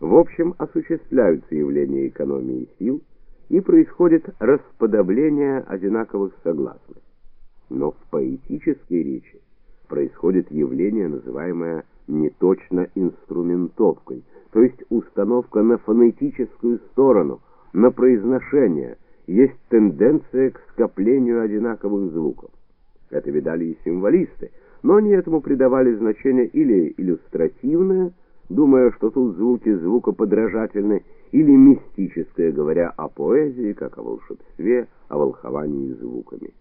В общем, осуществляются явления экономии сил и происходит расподобление одинаковых согласных. Но в поэтической речи происходит явление, называемое неточно инструментовкой, то есть установка на фонетическую сторону, на произношение, есть тенденция к скоплению одинаковых звуков. Это видали и символисты, но они этому придавали значение или иллюстративное, думая, что тут звуки звукоподражательны, или мистическое, говоря о поэзии, как о волшебстве, о волховании звуками.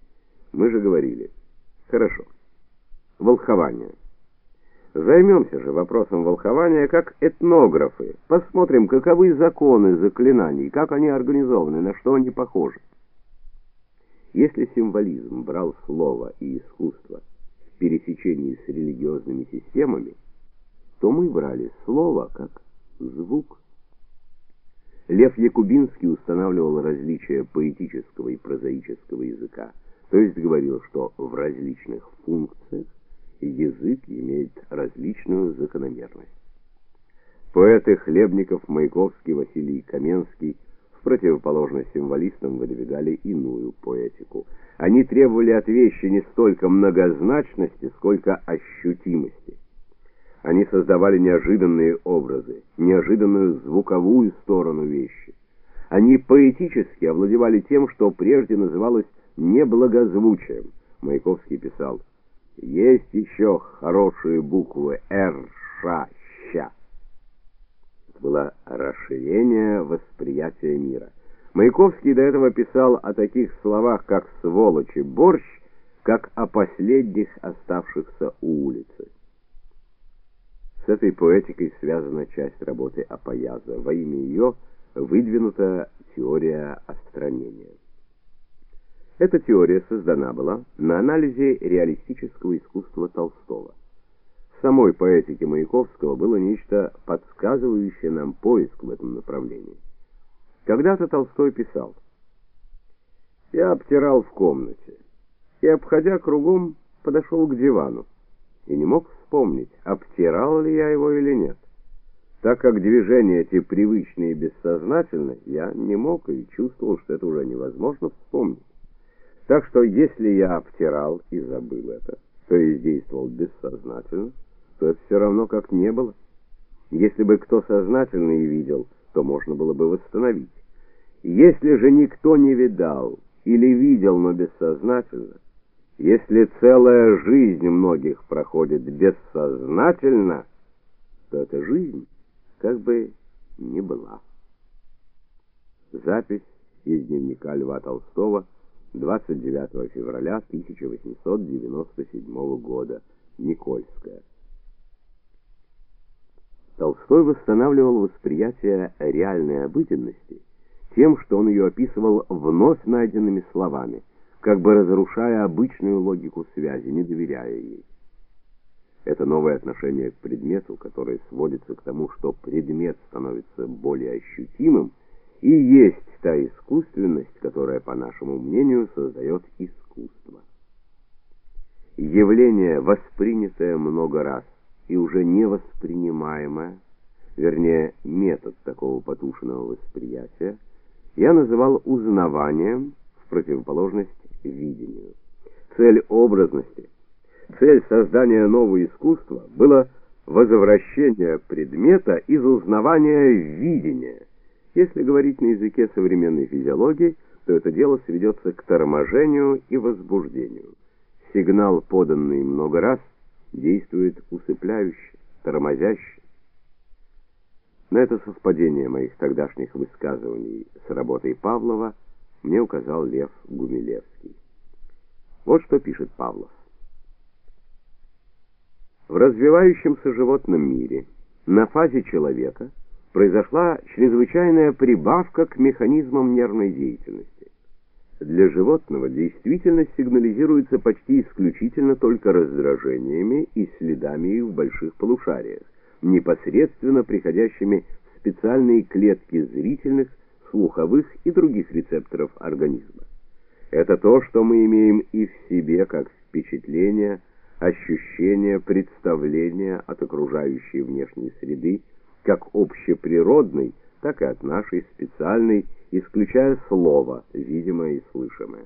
Мы же говорили: хорошо. Волхование. Займемся же вопросом волхования как этнографы. Посмотрим, каковы законы заклинаний, как они организованы, на что они похожи. Если символизм брал слово и искусство в пересечении с религиозными системами, то мы брали слово как звук. Лев Якубинский устанавливал различия поэтического и прозаического языка, то есть говорил, что в различных функциях язык имеет различную закономерность. Поэты Хлебников, Маяковский, Василий Каменский в противоположность символистам выдвигали иную поэтику. Они требовали от вещи не столько многозначности, сколько ощутимости. Они создавали неожиданные образы, неожиданную звуковую сторону вещи. Они поэтически овладевали тем, что прежде называлось неблагозвучием. Маяковский писал: "Есть еще хорошие буквы Р, Ш, Щ". Это было расширение восприятия мира. Маяковский до этого писал о таких словах, как сволочь и борщ, как о последних оставшихся у улицы. С этой поэтикой связана часть работы Апояза. Во имя ее выдвинута теория остранения. Эта теория создана была на анализе реалистического искусства Толстого. В самой поэтике Маяковского было нечто подсказывающее нам поиск в этом направлении. Когда-то Толстой писал: "Я обтирал в комнате и обходя кругом подошел к дивану и не мог вспомнить, обтирал ли я его или нет. Так как движения эти привычные и бессознательны, я не мог и чувствовал, что это уже невозможно вспомнить. Так что если я обтирал и забыл это, то есть действовал бессознательно, то это все равно как не было. Если бы кто сознательно и видел, то можно было бы восстановить. Если же никто не видал или видел, но бессознательно, если целая жизнь многих проходит бессознательно, то эта жизнь как бы не была. Запись из дневника Льва Толстого 29 февраля 1897 года. Никольская. Толстой восстанавливал восприятие реальной обыденности тем, что он ее описывал вновь найденными словами – как бы разрушая обычную логику связи, не доверяя ей. Это новое отношение к предмету, которое сводится к тому, что предмет становится более ощутимым, и есть та искусственность, которая, по нашему мнению, создает искусство. Явление, воспринятое много раз и уже не воспринимаемое, вернее, метод такого потушенного восприятия, я называл узнаванием в противоположность видению. Цель образности, цель создания нового искусства было возвращение предмета из узнавания в видение. Если говорить на языке современной физиологии, то это дело сведется к торможению и возбуждению. Сигнал, поданный много раз, действует усыпляюще, тормозяще. На это совпадение моих тогдашних высказываний с работой Павлова мне указал Лев Гумилевский. Вот что пишет Павлов. В развивающемся животном мире на фазе человека произошла чрезвычайная прибавка к механизмам нервной деятельности. Для животного действительность сигнализируется почти исключительно только раздражениями и следами их в больших полушариях, непосредственно приходящими в специальные клетки зрительных, слуховых и других рецепторов организма. Это то, что мы имеем и в себе как впечатление, ощущение, представление от окружающей внешней среды, как общеприродной, так и от нашей специальной, исключая слово, видимое и слышимое.